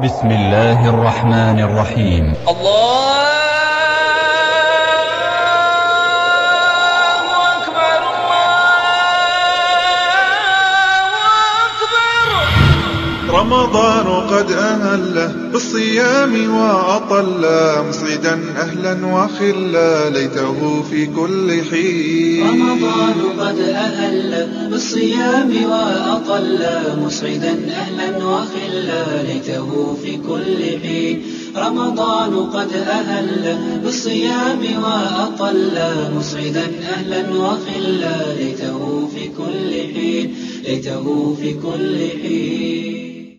بسم الله الرحمن الرحيم. الله أكبر الله أكبر. رمضان قد أهله بالصيام وأطل مصعدا أهلا وخلا ليته في كل حين. رمضان قد أهل بالصيام وأطل مسعدا أهلا وخلا ليته في كل حين. رمضان قد أهل بالصيام وأطل مسعدا أهلا وخلا ليته في كل حين. ليته في كل حين.